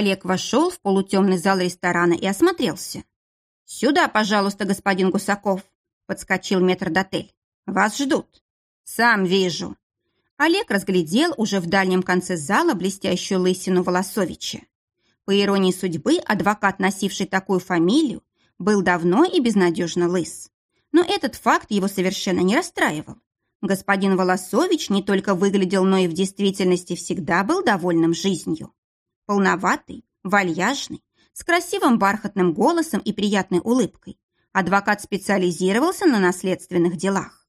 Олег вошел в полутемный зал ресторана и осмотрелся. «Сюда, пожалуйста, господин Гусаков», — подскочил метрдотель. «Вас ждут». «Сам вижу». Олег разглядел уже в дальнем конце зала блестящую лысину Волосовича. По иронии судьбы, адвокат, носивший такую фамилию, был давно и безнадежно лыс. Но этот факт его совершенно не расстраивал. Господин Волосович не только выглядел, но и в действительности всегда был довольным жизнью. Полноватый, вальяжный, с красивым бархатным голосом и приятной улыбкой, адвокат специализировался на наследственных делах.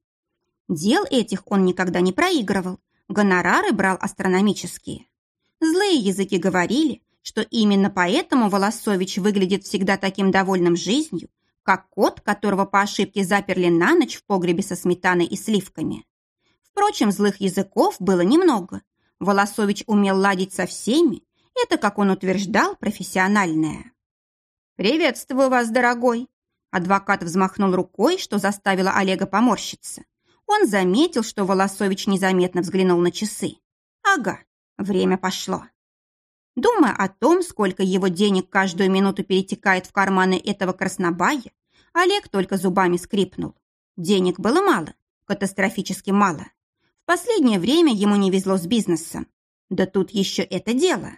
Дел этих он никогда не проигрывал, гонорары брал астрономические. Злые языки говорили, что именно поэтому Волосович выглядит всегда таким довольным жизнью, как кот, которого по ошибке заперли на ночь в погребе со сметаной и сливками. Впрочем, злых языков было немного. Волосович умел ладить со всеми, это, как он утверждал, профессиональное. «Приветствую вас, дорогой!» Адвокат взмахнул рукой, что заставило Олега поморщиться. Он заметил, что Волосович незаметно взглянул на часы. «Ага, время пошло». Думая о том, сколько его денег каждую минуту перетекает в карманы этого краснобая, Олег только зубами скрипнул. Денег было мало, катастрофически мало. В последнее время ему не везло с бизнесом. Да тут еще это дело.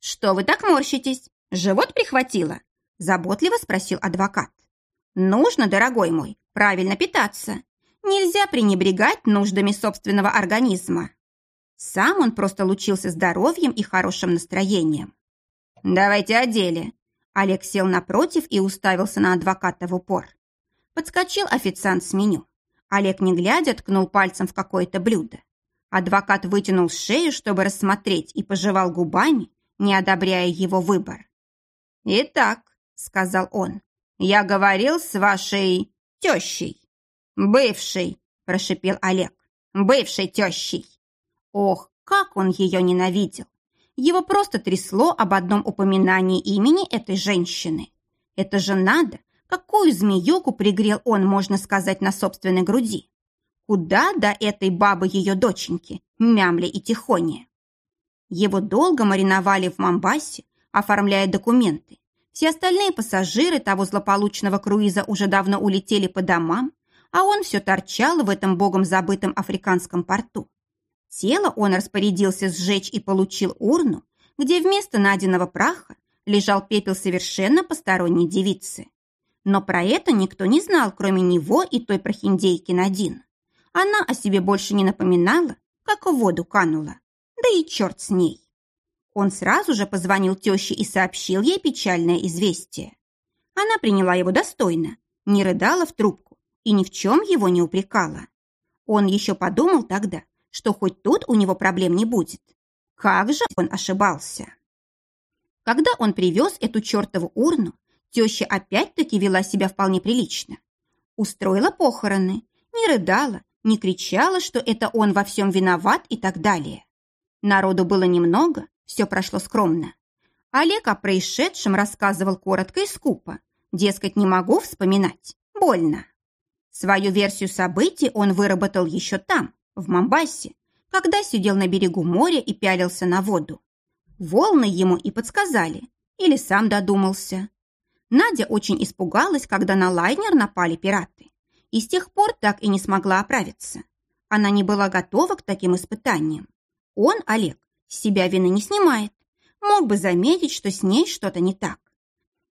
«Что вы так морщитесь? Живот прихватило?» Заботливо спросил адвокат. «Нужно, дорогой мой, правильно питаться. Нельзя пренебрегать нуждами собственного организма». Сам он просто лучился здоровьем и хорошим настроением. «Давайте о деле». Олег сел напротив и уставился на адвоката в упор. Подскочил официант с меню. Олег, не глядя, ткнул пальцем в какое-то блюдо. Адвокат вытянул шею, чтобы рассмотреть, и пожевал губами, не одобряя его выбор. «Итак», — сказал он, — «я говорил с вашей тещей». «Бывшей», — прошипел Олег, — «бывшей тещей». Ох, как он ее ненавидел! Его просто трясло об одном упоминании имени этой женщины. Это же надо, какую змеюку пригрел он, можно сказать, на собственной груди. Куда до этой бабы ее доченьки, Мямли и Тихоня? Его долго мариновали в Мамбасе, оформляя документы. Все остальные пассажиры того злополучного круиза уже давно улетели по домам, а он все торчал в этом богом забытом африканском порту. Тело он распорядился сжечь и получил урну, где вместо найденного праха лежал пепел совершенно посторонней девицы. Но про это никто не знал, кроме него и той прохиндейки Надин. Она о себе больше не напоминала, как в воду канула. Да и черт с ней. Он сразу же позвонил теще и сообщил ей печальное известие. Она приняла его достойно, не рыдала в трубку и ни в чем его не упрекала. Он еще подумал тогда, что хоть тут у него проблем не будет. Как же он ошибался! Когда он привез эту чертову урну, теща опять-таки вела себя вполне прилично. Устроила похороны, не рыдала, не кричала, что это он во всем виноват и так далее. Народу было немного, все прошло скромно. Олег о происшедшем рассказывал коротко и скупо. Дескать, не могу вспоминать. Больно. Свою версию событий он выработал еще там, в Мамбасе, когда сидел на берегу моря и пялился на воду. Волны ему и подсказали, или сам додумался. Надя очень испугалась, когда на лайнер напали пираты, и с тех пор так и не смогла оправиться. Она не была готова к таким испытаниям. Он, Олег, с себя вины не снимает. Мог бы заметить, что с ней что-то не так.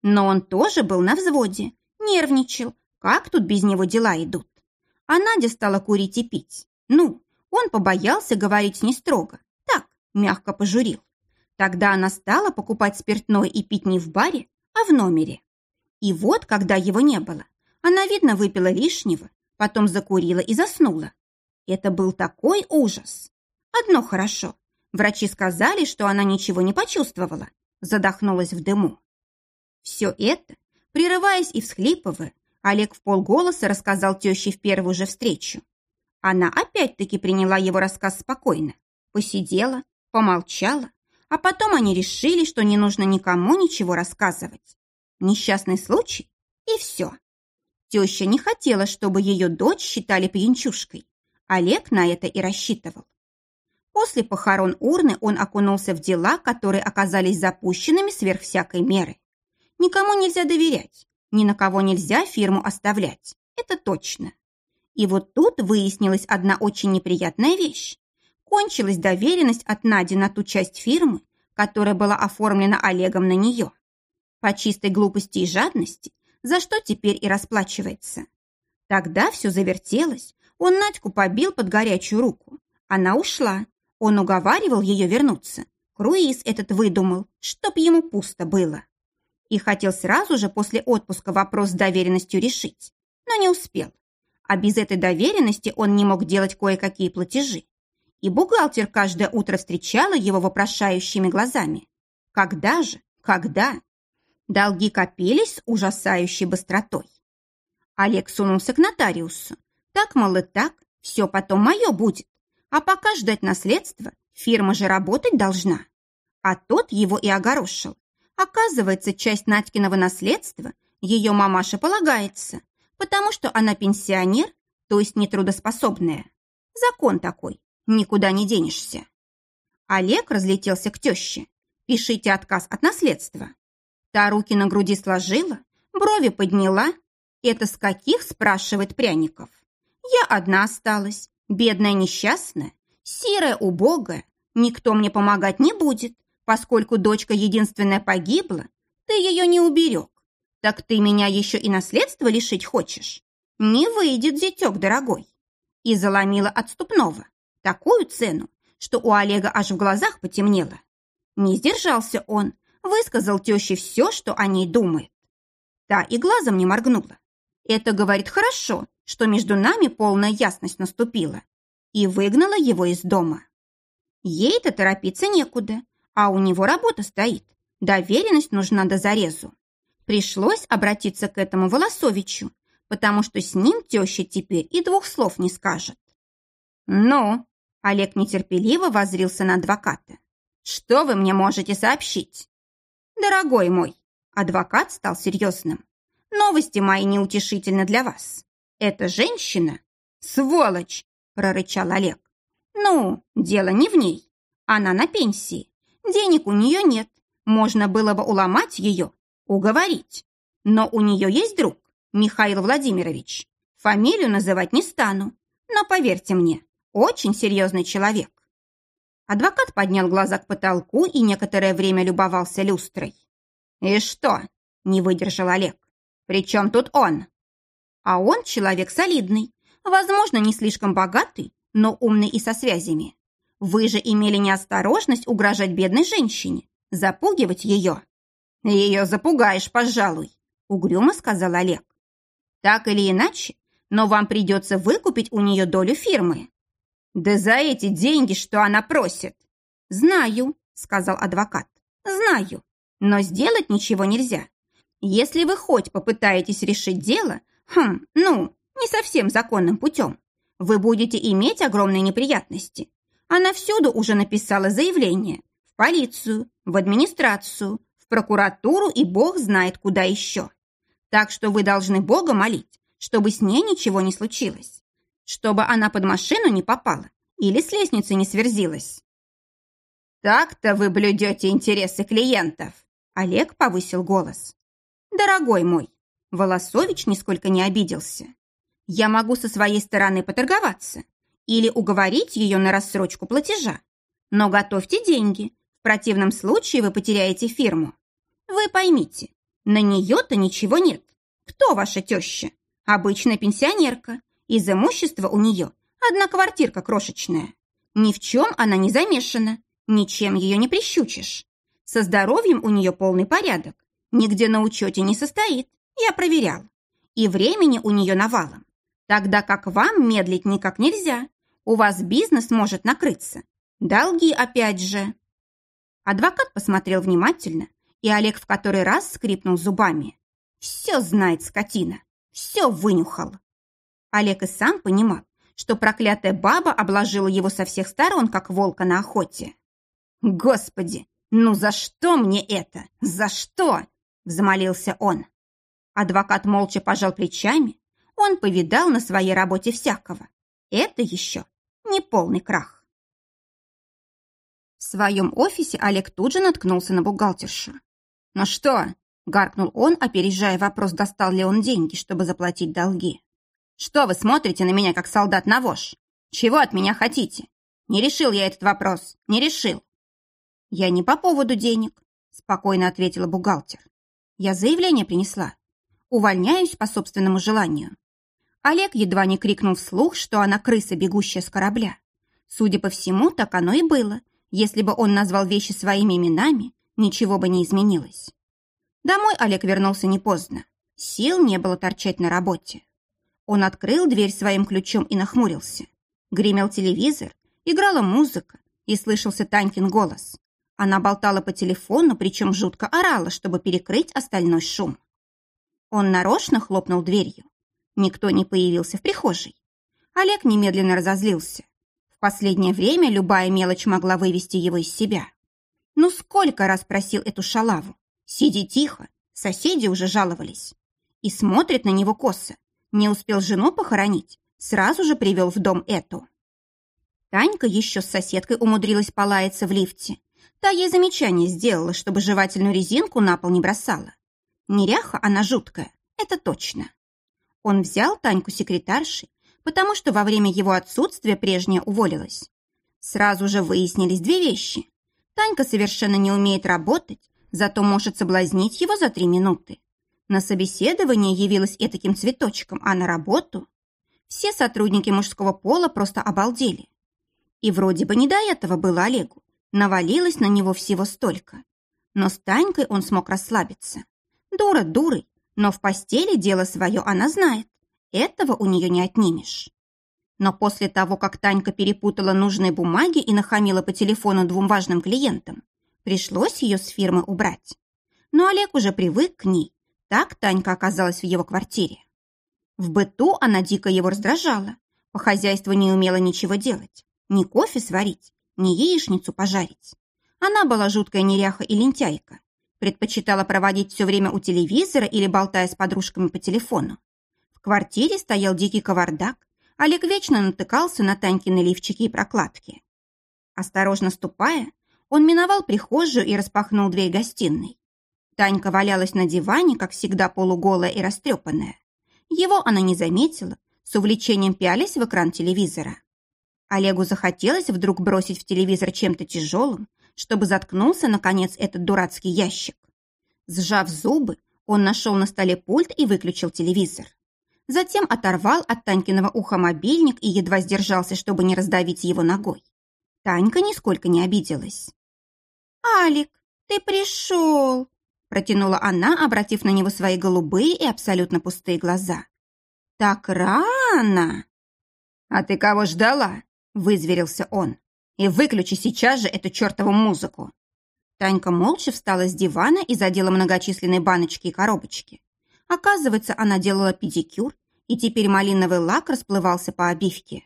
Но он тоже был на взводе, нервничал, как тут без него дела идут. А Надя стала курить и пить. Ну, он побоялся говорить не строго, так, мягко пожурил. Тогда она стала покупать спиртное и пить не в баре, а в номере. И вот, когда его не было, она, видно, выпила лишнего, потом закурила и заснула. Это был такой ужас. Одно хорошо. Врачи сказали, что она ничего не почувствовала, задохнулась в дыму. Все это, прерываясь и всхлипывая, Олег в полголоса рассказал теще в первую же встречу. Она опять-таки приняла его рассказ спокойно, посидела, помолчала, а потом они решили, что не нужно никому ничего рассказывать. Несчастный случай и все. Теща не хотела, чтобы ее дочь считали пьянчушкой. Олег на это и рассчитывал. После похорон урны он окунулся в дела, которые оказались запущенными сверх всякой меры. Никому нельзя доверять, ни на кого нельзя фирму оставлять. Это точно. И вот тут выяснилась одна очень неприятная вещь. Кончилась доверенность от Нади на ту часть фирмы, которая была оформлена Олегом на нее. По чистой глупости и жадности, за что теперь и расплачивается. Тогда все завертелось, он Надьку побил под горячую руку. Она ушла, он уговаривал ее вернуться. Круиз этот выдумал, чтоб ему пусто было. И хотел сразу же после отпуска вопрос с доверенностью решить, но не успел. А без этой доверенности он не мог делать кое-какие платежи. И бухгалтер каждое утро встречала его вопрошающими глазами. Когда же? Когда? Долги копились с ужасающей быстротой. Олег сунулся к нотариусу. Так, мол, и так, все потом мое будет. А пока ждать наследства, фирма же работать должна. А тот его и огорошил. Оказывается, часть Надькиного наследства ее мамаше полагается, потому что она пенсионер, то есть нетрудоспособная. Закон такой, никуда не денешься. Олег разлетелся к теще. Пишите отказ от наследства. Та руки на груди сложила, брови подняла. Это с каких, спрашивает Пряников. Я одна осталась, Бедная несчастная, серая убогая, никто мне помогать не будет, поскольку дочка единственная погибла, ты ее не уберег. Так ты меня еще и наследство лишить хочешь? Не выйдет, зятек дорогой. И заломила отступного. Такую цену, что у Олега аж в глазах потемнело. Не сдержался он, высказал теще все, что о ней думает. Та и глазом не моргнула. Это, говорит, хорошо, что между нами полная ясность наступила, и выгнала его из дома. Ей-то торопиться некуда, а у него работа стоит. Доверенность нужна до зарезу. Пришлось обратиться к этому Волосовичу, потому что с ним теща теперь и двух слов не скажет. «Ну?» – Олег нетерпеливо возрился на адвоката. «Что вы мне можете сообщить?» «Дорогой мой», – адвокат стал серьезным, – «новости мои неутешительны для вас. Эта женщина – сволочь!» – прорычал Олег. «Ну, дело не в ней. Она на пенсии. Денег у нее нет. Можно было бы уломать ее, уговорить. Но у нее есть друг, Михаил Владимирович. Фамилию называть не стану. Но поверьте мне, очень серьезный человек». Адвокат поднял глаза к потолку и некоторое время любовался люстрой. «И что?» – не выдержал Олег. «При чем тут он?» А он человек солидный, возможно, не слишком богатый, но умный и со связями. Вы же имели неосторожность угрожать бедной женщине, запугивать ее. Ее запугаешь, пожалуй, угрюмо сказал Олег. Так или иначе, но вам придется выкупить у нее долю фирмы. Да за эти деньги, что она просит. Знаю, сказал адвокат. Знаю, но сделать ничего нельзя. Если вы хоть попытаетесь решить дело, Хм, ну, не совсем законным путем. Вы будете иметь огромные неприятности. Она всюду уже написала заявление. В полицию, в администрацию, в прокуратуру и бог знает куда еще. Так что вы должны Бога молить, чтобы с ней ничего не случилось. Чтобы она под машину не попала или с лестницы не сверзилась. «Так-то вы блюдете интересы клиентов!» Олег повысил голос. «Дорогой мой, Волосович нисколько не обиделся. Я могу со своей стороны поторговаться или уговорить ее на рассрочку платежа. Но готовьте деньги, в противном случае вы потеряете фирму. Вы поймите, на нее-то ничего нет. Кто ваша теща? Обычная пенсионерка. Из имущества у нее одна квартирка крошечная. Ни в чем она не замешана, ничем ее не прищучишь. Со здоровьем у нее полный порядок, нигде на учете не состоит. Я проверял. И времени у нее навалом. Тогда как вам медлить никак нельзя. У вас бизнес может накрыться. Долги опять же. Адвокат посмотрел внимательно, и Олег в который раз скрипнул зубами. Все знает скотина. Все вынюхал. Олег и сам понимал, что проклятая баба обложила его со всех сторон, как волка на охоте. «Господи, ну за что мне это? За что?» – взмолился он. Адвокат молча пожал плечами. Он повидал на своей работе всякого. Это еще не полный крах. В своем офисе Олег тут же наткнулся на бухгалтершу. «Ну что?» – гаркнул он, опережая вопрос, достал ли он деньги, чтобы заплатить долги. «Что вы смотрите на меня, как солдат на вож? Чего от меня хотите? Не решил я этот вопрос, не решил». «Я не по поводу денег», – спокойно ответила бухгалтер. «Я заявление принесла. Увольняюсь по собственному желанию». Олег едва не крикнул вслух, что она крыса, бегущая с корабля. Судя по всему, так оно и было, если бы он назвал вещи своими именами, ничего бы не изменилось. Домой Олег вернулся не поздно. Сил не было торчать на работе. Он открыл дверь своим ключом и нахмурился. Гремел телевизор, играла музыка и слышался Танькин голос. Она болтала по телефону, причем жутко орала, чтобы перекрыть остальной шум. Он нарочно хлопнул дверью. Никто не появился в прихожей. Олег немедленно разозлился последнее время любая мелочь могла вывести его из себя. Ну сколько раз просил эту шалаву? Сиди тихо, соседи уже жаловались. И смотрит на него косо. Не успел жену похоронить, сразу же привел в дом эту. Танька еще с соседкой умудрилась полаяться в лифте. Та ей замечание сделала, чтобы жевательную резинку на пол не бросала. Неряха она жуткая, это точно. Он взял Таньку секретаршей потому что во время его отсутствия прежняя уволилась. Сразу же выяснились две вещи. Танька совершенно не умеет работать, зато может соблазнить его за три минуты. На собеседование явилась этаким цветочком, а на работу... Все сотрудники мужского пола просто обалдели. И вроде бы не до этого было Олегу. Навалилось на него всего столько. Но с Танькой он смог расслабиться. Дура дурой, но в постели дело свое она знает. Этого у нее не отнимешь. Но после того, как Танька перепутала нужные бумаги и нахамила по телефону двум важным клиентам, пришлось ее с фирмы убрать. Но Олег уже привык к ней. Так Танька оказалась в его квартире. В быту она дико его раздражала. По хозяйству не умела ничего делать. Ни кофе сварить, ни яичницу пожарить. Она была жуткая неряха и лентяйка. Предпочитала проводить все время у телевизора или болтая с подружками по телефону. В квартире стоял дикий кавардак. Олег вечно натыкался на Танькины лифчики и прокладки. Осторожно ступая, он миновал прихожую и распахнул дверь гостиной. Танька валялась на диване, как всегда полуголая и растрепанная. Его она не заметила, с увлечением пялись в экран телевизора. Олегу захотелось вдруг бросить в телевизор чем-то тяжелым, чтобы заткнулся, наконец, этот дурацкий ящик. Сжав зубы, он нашел на столе пульт и выключил телевизор. Затем оторвал от Танькиного уха мобильник и едва сдержался, чтобы не раздавить его ногой. Танька нисколько не обиделась. «Алик, ты пришел!» протянула она, обратив на него свои голубые и абсолютно пустые глаза. «Так рано!» «А ты кого ждала?» – вызверился он. «И выключи сейчас же эту чертову музыку!» Танька молча встала с дивана и задела многочисленные баночки и коробочки. Оказывается, она делала педикюр и теперь малиновый лак расплывался по обивке.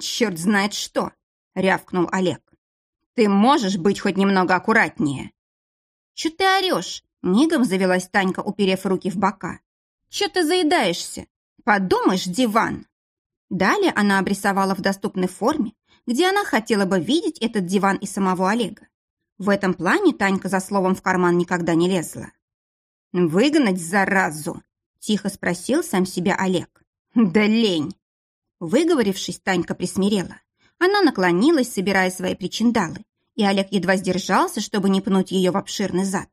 «Черт знает что!» — рявкнул Олег. «Ты можешь быть хоть немного аккуратнее?» «Чё ты орешь?» — мигом завелась Танька, уперев руки в бока. «Чё ты заедаешься? Подумаешь, диван!» Далее она обрисовала в доступной форме, где она хотела бы видеть этот диван и самого Олега. В этом плане Танька за словом в карман никогда не лезла. «Выгнать заразу!» – тихо спросил сам себя Олег. «Да лень!» Выговорившись, Танька присмирела. Она наклонилась, собирая свои причиндалы, и Олег едва сдержался, чтобы не пнуть ее в обширный зад.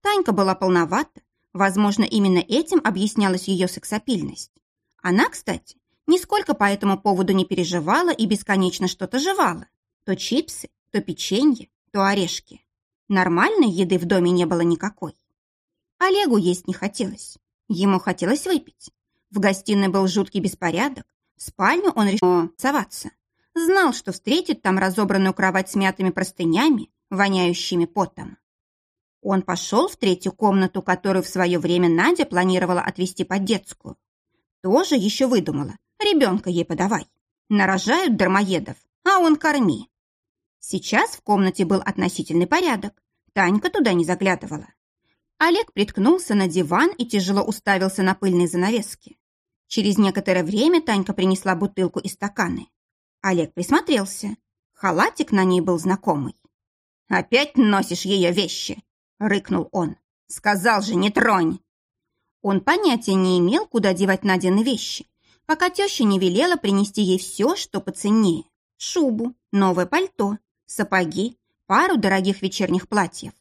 Танька была полновата, возможно, именно этим объяснялась ее сексапильность. Она, кстати, нисколько по этому поводу не переживала и бесконечно что-то жевала. То чипсы, то печенье, то орешки. Нормальной еды в доме не было никакой. Олегу есть не хотелось. Ему хотелось выпить. В гостиной был жуткий беспорядок. В спальню он решил соваться. Знал, что встретит там разобранную кровать с мятыми простынями, воняющими потом. Он пошел в третью комнату, которую в свое время Надя планировала отвезти под детскую. Тоже еще выдумала. Ребенка ей подавай. Нарожают дармоедов, а он корми. Сейчас в комнате был относительный порядок. Танька туда не заглядывала. Олег приткнулся на диван и тяжело уставился на пыльные занавески. Через некоторое время Танька принесла бутылку и стаканы. Олег присмотрелся. Халатик на ней был знакомый. «Опять носишь ее вещи!» — рыкнул он. «Сказал же, не тронь!» Он понятия не имел, куда девать Надины вещи, пока теща не велела принести ей все, что поценнее. Шубу, новое пальто, сапоги, пару дорогих вечерних платьев.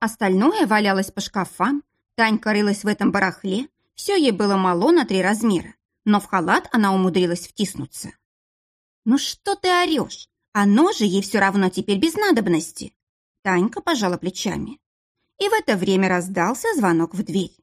Остальное валялось по шкафам, Танька рылась в этом барахле, все ей было мало на три размера, но в халат она умудрилась втиснуться. «Ну что ты орешь? Оно же ей все равно теперь без надобности!» Танька пожала плечами. И в это время раздался звонок в дверь.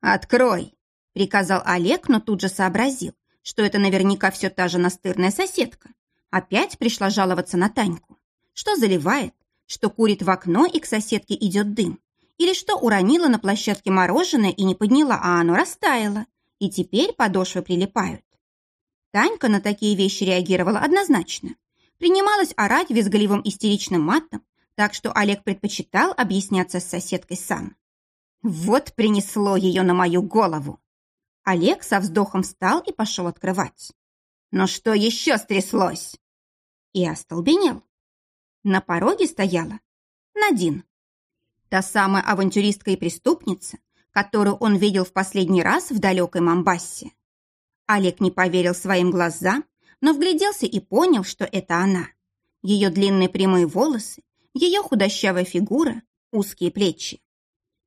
«Открой!» — приказал Олег, но тут же сообразил, что это наверняка все та же настырная соседка. Опять пришла жаловаться на Таньку. Что заливает, что курит в окно и к соседке идет дым, или что уронила на площадке мороженое и не подняла, а оно растаяло, и теперь подошвы прилипают. Танька на такие вещи реагировала однозначно. Принималась орать визгливым истеричным матом, так что Олег предпочитал объясняться с соседкой сам. Вот принесло ее на мою голову. Олег со вздохом встал и пошел открывать. Но что еще стряслось? И остолбенел. На пороге стояла Надин. Та самая авантюристка и преступница, которую он видел в последний раз в далекой Мамбассе. Олег не поверил своим глазам, но вгляделся и понял, что это она. Ее длинные прямые волосы, ее худощавая фигура, узкие плечи.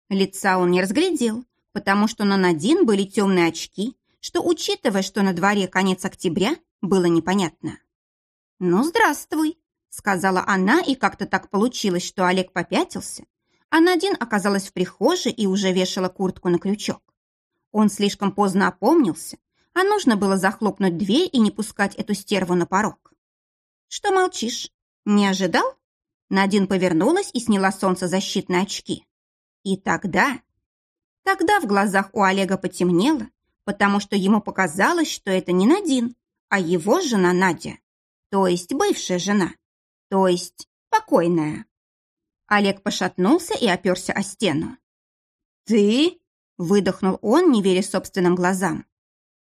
Лица он не разглядел, потому что на Надин были темные очки, что, учитывая, что на дворе конец октября, было непонятно. «Ну, здравствуй», — сказала она, и как-то так получилось, что Олег попятился, а Надин оказалась в прихожей и уже вешала куртку на крючок. Он слишком поздно опомнился, а нужно было захлопнуть дверь и не пускать эту стерву на порог. «Что молчишь? Не ожидал?» Надин повернулась и сняла солнцезащитные очки. И тогда... Тогда в глазах у Олега потемнело, потому что ему показалось, что это не Надин, а его жена Надя, то есть бывшая жена, то есть покойная. Олег пошатнулся и оперся о стену. «Ты?» – выдохнул он, не веря собственным глазам.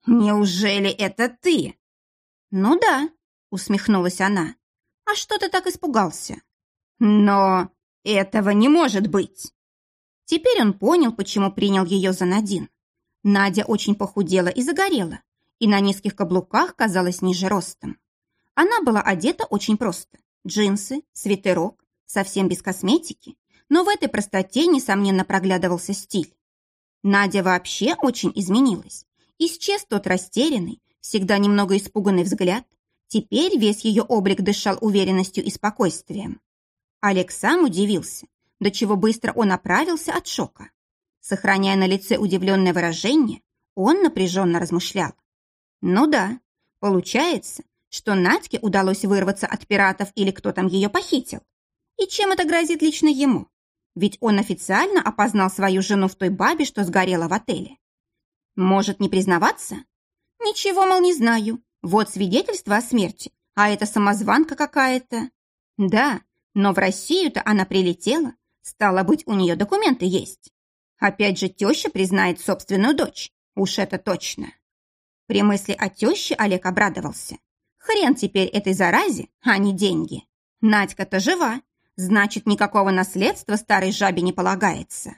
«Неужели это ты?» «Ну да», – усмехнулась она. «А что ты так испугался?» «Но этого не может быть!» Теперь он понял, почему принял ее за Надин. Надя очень похудела и загорела, и на низких каблуках казалась ниже ростом. Она была одета очень просто. Джинсы, свитерок, совсем без косметики, но в этой простоте, несомненно, проглядывался стиль. Надя вообще очень изменилась. Исчез тот растерянный, всегда немного испуганный взгляд. Теперь весь ее облик дышал уверенностью и спокойствием. Олег сам удивился, до чего быстро он оправился от шока. Сохраняя на лице удивленное выражение, он напряженно размышлял. Ну да, получается, что Надьке удалось вырваться от пиратов или кто там ее похитил. И чем это грозит лично ему? Ведь он официально опознал свою жену в той бабе, что сгорела в отеле. Может, не признаваться? Ничего, мол, не знаю. Вот свидетельство о смерти, а это самозванка какая-то. Да, но в Россию-то она прилетела, Стало быть, у нее документы есть. Опять же, теща признает собственную дочь. Уж это точно. При мысли о теще Олег обрадовался. Хрен теперь этой заразе, а не деньги. Надька-то жива, значит, никакого наследства старой жабе не полагается.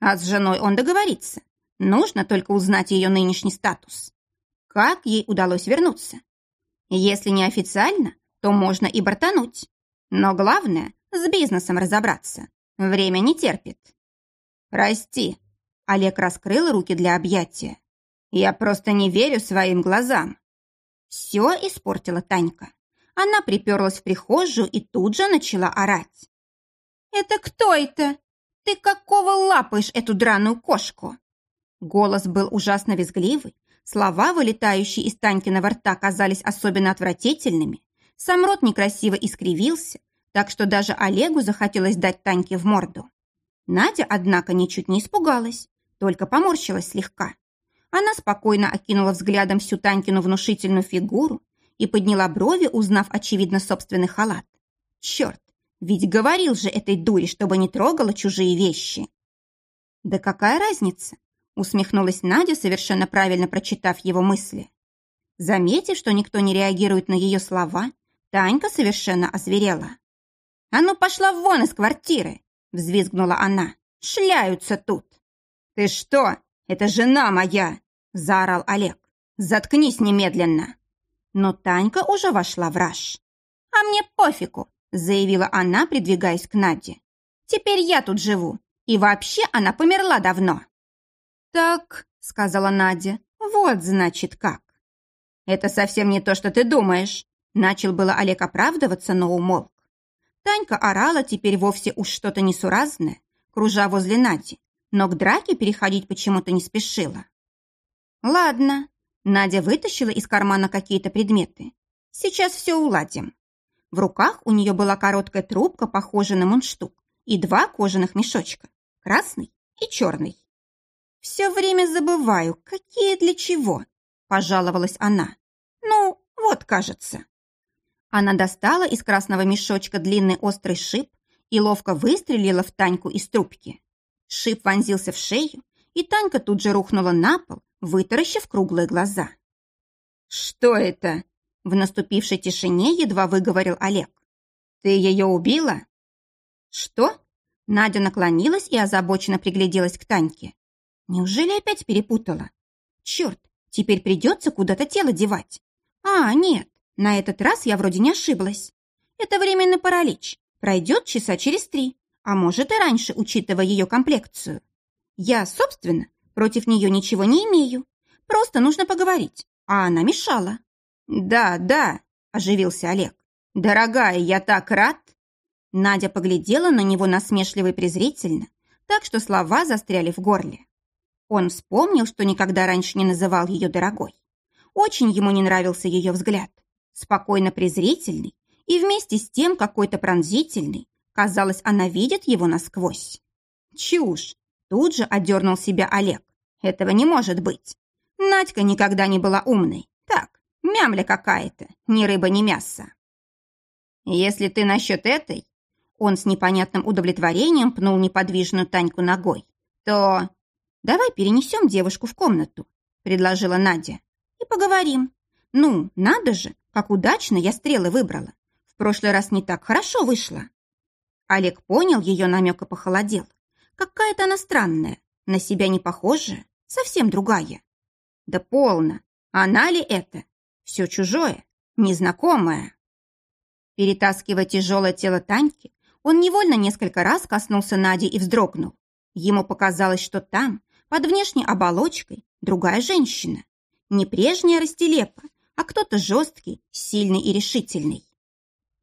А с женой он договорится. Нужно только узнать ее нынешний статус. Как ей удалось вернуться? Если не официально, то можно и бортануть. Но главное – с бизнесом разобраться. Время не терпит. Прости. Олег раскрыл руки для объятия. Я просто не верю своим глазам. Все испортила Танька. Она приперлась в прихожую и тут же начала орать. «Это кто это? Ты какого лапаешь эту драную кошку?» Голос был ужасно визгливый, слова, вылетающие из Танькиного рта, казались особенно отвратительными. Сам рот некрасиво искривился, так что даже Олегу захотелось дать Таньке в морду. Надя, однако, ничуть не испугалась, только поморщилась слегка. Она спокойно окинула взглядом всю Танькину внушительную фигуру и подняла брови, узнав, очевидно, собственный халат. Черт, ведь говорил же этой дуре, чтобы не трогала чужие вещи. Да какая разница? Усмехнулась Надя, совершенно правильно прочитав его мысли. Заметив, что никто не реагирует на ее слова, Танька совершенно озверела. «А ну пошла вон из квартиры!» — взвизгнула она. «Шляются тут!» «Ты что? Это жена моя!» — заорал Олег. «Заткнись немедленно!» Но Танька уже вошла в раж. «А мне пофигу!» — заявила она, придвигаясь к Наде. «Теперь я тут живу, и вообще она померла давно!» «Так», — сказала Надя, — «вот значит как». «Это совсем не то, что ты думаешь», — начал было Олег оправдываться, но умолк. Танька орала теперь вовсе уж что-то несуразное, кружа возле Нади, но к драке переходить почему-то не спешила. «Ладно», Надя вытащила из кармана какие-то предметы. «Сейчас все уладим». В руках у нее была короткая трубка, похожая на мундштук, и два кожаных мешочка, красный и черный. «Все время забываю, какие для чего», – пожаловалась она. «Ну, вот, кажется». Она достала из красного мешочка длинный острый шип и ловко выстрелила в Таньку из трубки. Шип вонзился в шею, и Танька тут же рухнула на пол, вытаращив круглые глаза. «Что это?» — в наступившей тишине едва выговорил Олег. «Ты ее убила?» «Что?» Надя наклонилась и озабоченно пригляделась к Таньке. «Неужели опять перепутала? Черт, теперь придется куда-то тело девать. А, нет, на этот раз я вроде не ошиблась. Это временный паралич, пройдет часа через три, а может и раньше, учитывая ее комплекцию. Я, собственно, Против нее ничего не имею. Просто нужно поговорить. А она мешала. Да, да, оживился Олег. Дорогая, я так рад. Надя поглядела на него насмешливо и презрительно, так что слова застряли в горле. Он вспомнил, что никогда раньше не называл ее дорогой. Очень ему не нравился ее взгляд. Спокойно презрительный и вместе с тем какой-то пронзительный. Казалось, она видит его насквозь. Чушь! Тут же одернул себя Олег. Этого не может быть. Надька никогда не была умной. Так, мямля какая-то, ни рыба, ни мясо. Если ты насчет этой... Он с непонятным удовлетворением пнул неподвижную Таньку ногой. То давай перенесем девушку в комнату, предложила Надя. И поговорим. Ну, надо же, как удачно я стрелы выбрала. В прошлый раз не так хорошо вышло. Олег понял ее намек и похолодел. Какая-то она странная, на себя не похожая, совсем другая. Да полно. Она ли это? Все чужое, незнакомое. Перетаскивая тяжелое тело Таньки, он невольно несколько раз коснулся Нади и вздрогнул. Ему показалось, что там, под внешней оболочкой, другая женщина. Не прежняя Растелепа, а кто-то жесткий, сильный и решительный.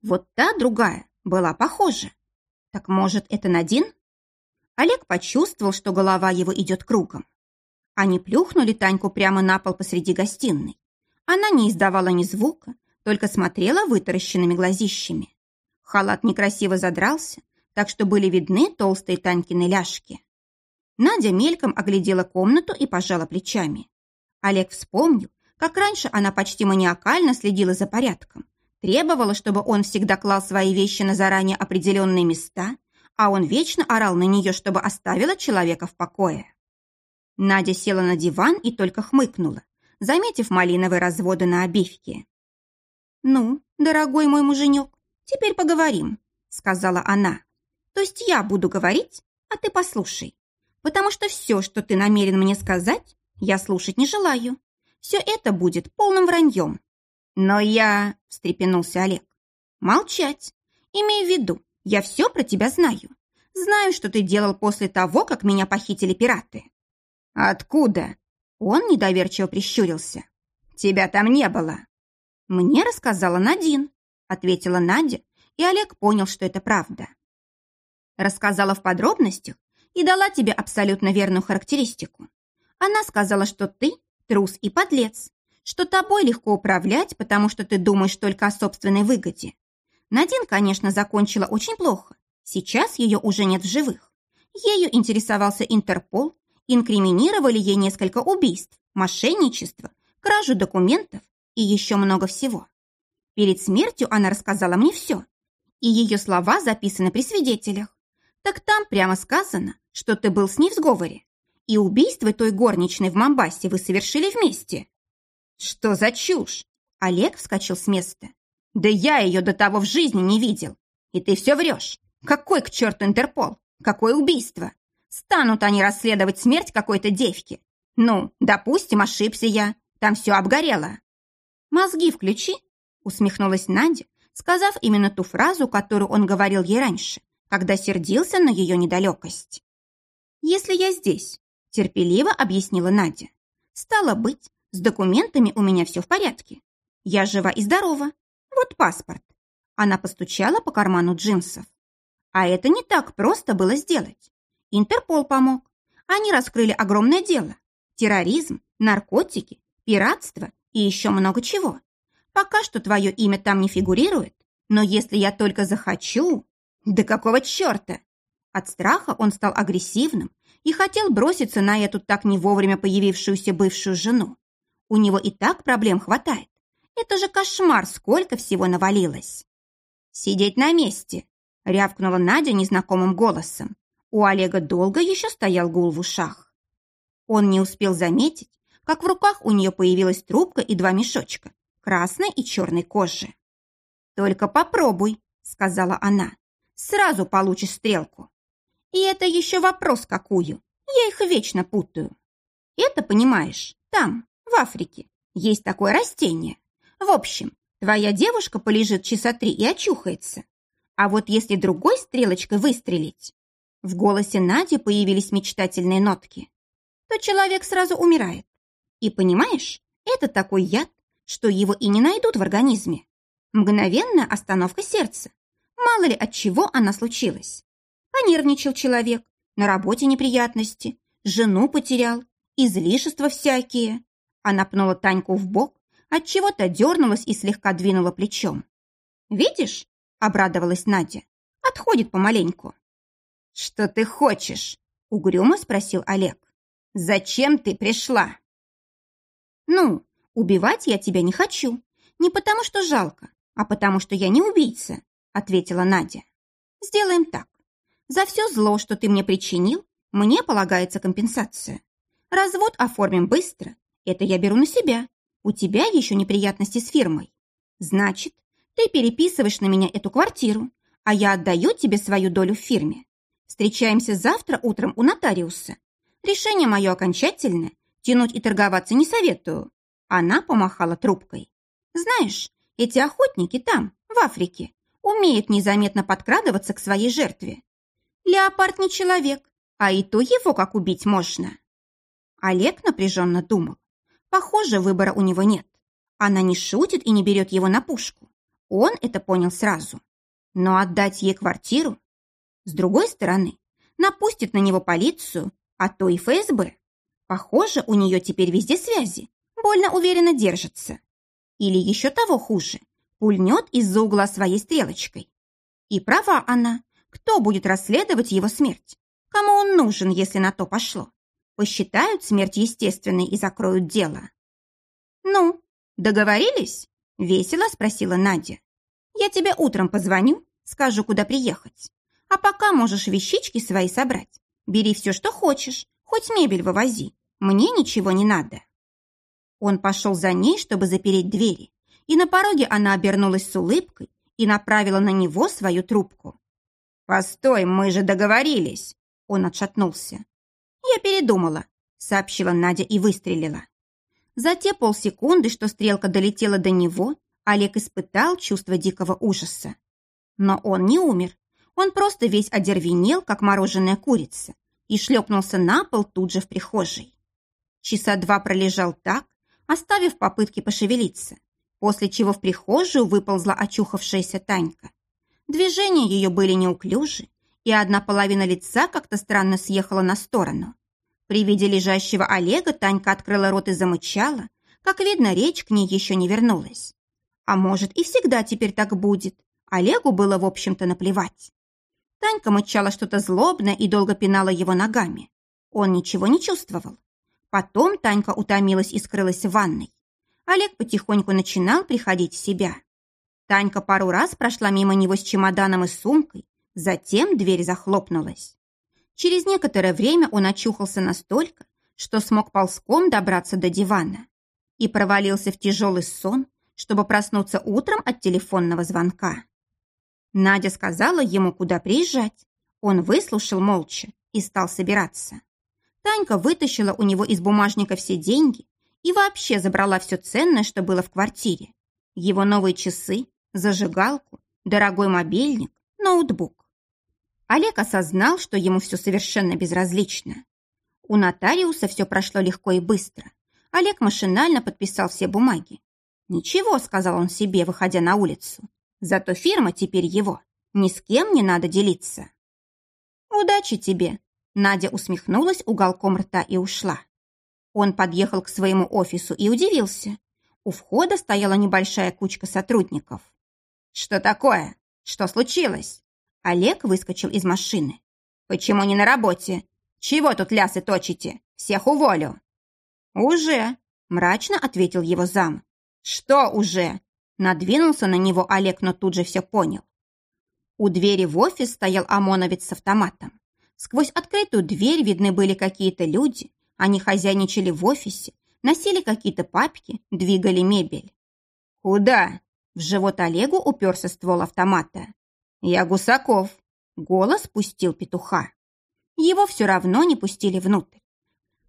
Вот та другая была похожа. Так может, это Надин? Олег почувствовал, что голова его идет кругом. Они плюхнули Таньку прямо на пол посреди гостиной. Она не издавала ни звука, только смотрела вытаращенными глазищами. Халат некрасиво задрался, так что были видны толстые Танькины ляжки. Надя мельком оглядела комнату и пожала плечами. Олег вспомнил, как раньше она почти маниакально следила за порядком, требовала, чтобы он всегда клал свои вещи на заранее определенные места, а он вечно орал на нее, чтобы оставила человека в покое. Надя села на диван и только хмыкнула, заметив малиновые разводы на обивке. «Ну, дорогой мой муженек, теперь поговорим», — сказала она. «То есть я буду говорить, а ты послушай. Потому что все, что ты намерен мне сказать, я слушать не желаю. Все это будет полным враньем». «Но я...» — встрепенулся Олег. «Молчать. Имей в виду, я все про тебя знаю. Знаю, что ты делал после того, как меня похитили пираты». «Откуда?» Он недоверчиво прищурился. «Тебя там не было». «Мне рассказала Надин», — ответила Надя, и Олег понял, что это правда. Рассказала в подробностях и дала тебе абсолютно верную характеристику. Она сказала, что ты трус и подлец, что тобой легко управлять, потому что ты думаешь только о собственной выгоде. Надин, конечно, закончила очень плохо. Сейчас ее уже нет в живых. Ею интересовался Интерпол, инкриминировали ей несколько убийств, мошенничество, кражу документов и еще много всего. Перед смертью она рассказала мне все, и ее слова записаны при свидетелях. Так там прямо сказано, что ты был с ней в сговоре, и убийство той горничной в Мамбасе вы совершили вместе. Что за чушь? Олег вскочил с места. Да я ее до того в жизни не видел. И ты все врешь. Какой к черту Интерпол? Какое убийство? Станут они расследовать смерть какой-то девки. Ну, допустим, ошибся я. Там все обгорело. Мозги включи, усмехнулась Надя, сказав именно ту фразу, которую он говорил ей раньше, когда сердился на ее недалекость. «Если я здесь», — терпеливо объяснила Надя, «стало быть, с документами у меня все в порядке. Я жива и здорова. Вот паспорт». Она постучала по карману джинсов. А это не так просто было сделать. Интерпол помог. Они раскрыли огромное дело. Терроризм, наркотики, пиратство и еще много чего. Пока что твое имя там не фигурирует, но если я только захочу... Да какого черта? От страха он стал агрессивным и хотел броситься на эту так не вовремя появившуюся бывшую жену. У него и так проблем хватает. Это же кошмар, сколько всего навалилось. «Сидеть на месте!» — рявкнула Надя незнакомым голосом. У Олега долго еще стоял гул в ушах. Он не успел заметить, как в руках у нее появилась трубка и два мешочка, красной и черной кожи. «Только попробуй», — сказала она. «Сразу получишь стрелку». И это еще вопрос какую. Я их вечно путаю. Это, понимаешь, там, в Африке, есть такое растение. В общем, твоя девушка полежит часа три и очухается. А вот если другой стрелочкой выстрелить, в голосе Нади появились мечтательные нотки, то человек сразу умирает. И понимаешь, это такой яд, что его и не найдут в организме. Мгновенная остановка сердца. Мало ли от чего она случилась. Понервничал человек, на работе неприятности, жену потерял, излишества всякие. Она пнула Таньку в бок, от чего то дернулась и слегка двинула плечом. «Видишь?» – обрадовалась Надя. «Отходит помаленьку». «Что ты хочешь?» – угрюмо спросил Олег. «Зачем ты пришла?» «Ну, убивать я тебя не хочу. Не потому, что жалко, а потому, что я не убийца», – ответила Надя. «Сделаем так. За все зло, что ты мне причинил, мне полагается компенсация. Развод оформим быстро. Это я беру на себя. У тебя еще неприятности с фирмой. Значит, ты переписываешь на меня эту квартиру, а я отдаю тебе свою долю в фирме. Встречаемся завтра утром у нотариуса. Решение мое окончательное. Тянуть и торговаться не советую. Она помахала трубкой. Знаешь, эти охотники там, в Африке, умеют незаметно подкрадываться к своей жертве. Леопард не человек, а и то его как убить можно. Олег напряженно думал. Похоже, выбора у него нет. Она не шутит и не берет его на пушку. Он это понял сразу. Но отдать ей квартиру с другой стороны, напустит на него полицию, а то и ФСБ. Похоже, у нее теперь везде связи, больно уверенно держится. Или еще того хуже, пульнет из-за угла своей стрелочкой. И права она, кто будет расследовать его смерть? Кому он нужен, если на то пошло? Посчитают смерть естественной и закроют дело. «Ну, договорились?» – весело спросила Надя. «Я тебе утром позвоню, скажу, куда приехать. А пока можешь вещички свои собрать. Бери все, что хочешь, хоть мебель вывози. Мне ничего не надо». Он пошел за ней, чтобы запереть двери, и на пороге она обернулась с улыбкой и направила на него свою трубку. «Постой, мы же договорились!» Он отшатнулся. «Я передумала», — сообщила Надя и выстрелила. За те полсекунды, что стрелка долетела до него, Олег испытал чувство дикого ужаса. Но он не умер, он просто весь одервенел, как мороженая курица, и шлепнулся на пол тут же в прихожей. Часа два пролежал так, оставив попытки пошевелиться, после чего в прихожую выползла очухавшаяся Танька. Движения ее были неуклюжи, и одна половина лица как-то странно съехала на сторону. При виде лежащего Олега Танька открыла рот и замычала. Как видно, речь к ней еще не вернулась. А может, и всегда теперь так будет. Олегу было, в общем-то, наплевать. Танька мычала что-то злобное и долго пинала его ногами. Он ничего не чувствовал. Потом Танька утомилась и скрылась в ванной. Олег потихоньку начинал приходить в себя. Танька пару раз прошла мимо него с чемоданом и сумкой, затем дверь захлопнулась. Через некоторое время он очухался настолько, что смог ползком добраться до дивана и провалился в тяжелый сон, чтобы проснуться утром от телефонного звонка. Надя сказала ему, куда приезжать. Он выслушал молча и стал собираться. Танька вытащила у него из бумажника все деньги и вообще забрала все ценное, что было в квартире. Его новые часы, зажигалку, дорогой мобильник, ноутбук. Олег осознал, что ему все совершенно безразлично. У нотариуса все прошло легко и быстро. Олег машинально подписал все бумаги. «Ничего», — сказал он себе, выходя на улицу. «Зато фирма теперь его. Ни с кем не надо делиться». «Удачи тебе!» Надя усмехнулась уголком рта и ушла. Он подъехал к своему офису и удивился. У входа стояла небольшая кучка сотрудников. «Что такое? Что случилось?» Олег выскочил из машины. «Почему не на работе? Чего тут лясы точите? Всех уволю!» «Уже!» – мрачно ответил его зам. «Что уже?» – надвинулся на него Олег, но тут же все понял. У двери в офис стоял ОМОНовец с автоматом. Сквозь открытую дверь видны были какие-то люди. Они хозяйничали в офисе, носили какие-то папки, двигали мебель. «Куда?» – в живот Олегу уперся ствол автомата. «Я Гусаков», – голос пустил петуха. Его все равно не пустили внутрь.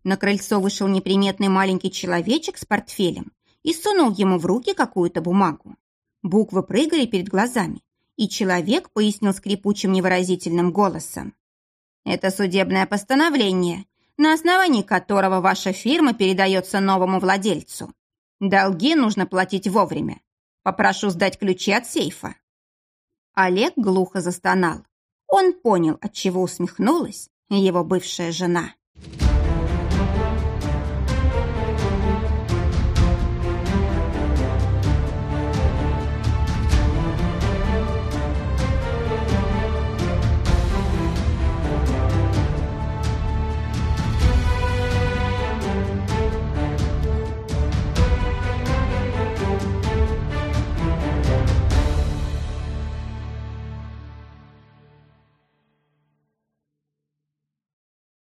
На крыльцо вышел неприметный маленький человечек с портфелем и сунул ему в руки какую-то бумагу. Буквы прыгали перед глазами, и человек пояснил скрипучим невыразительным голосом. «Это судебное постановление, на основании которого ваша фирма передается новому владельцу. Долги нужно платить вовремя. Попрошу сдать ключи от сейфа». Олег глухо застонал. Он понял, от чего усмехнулась его бывшая жена.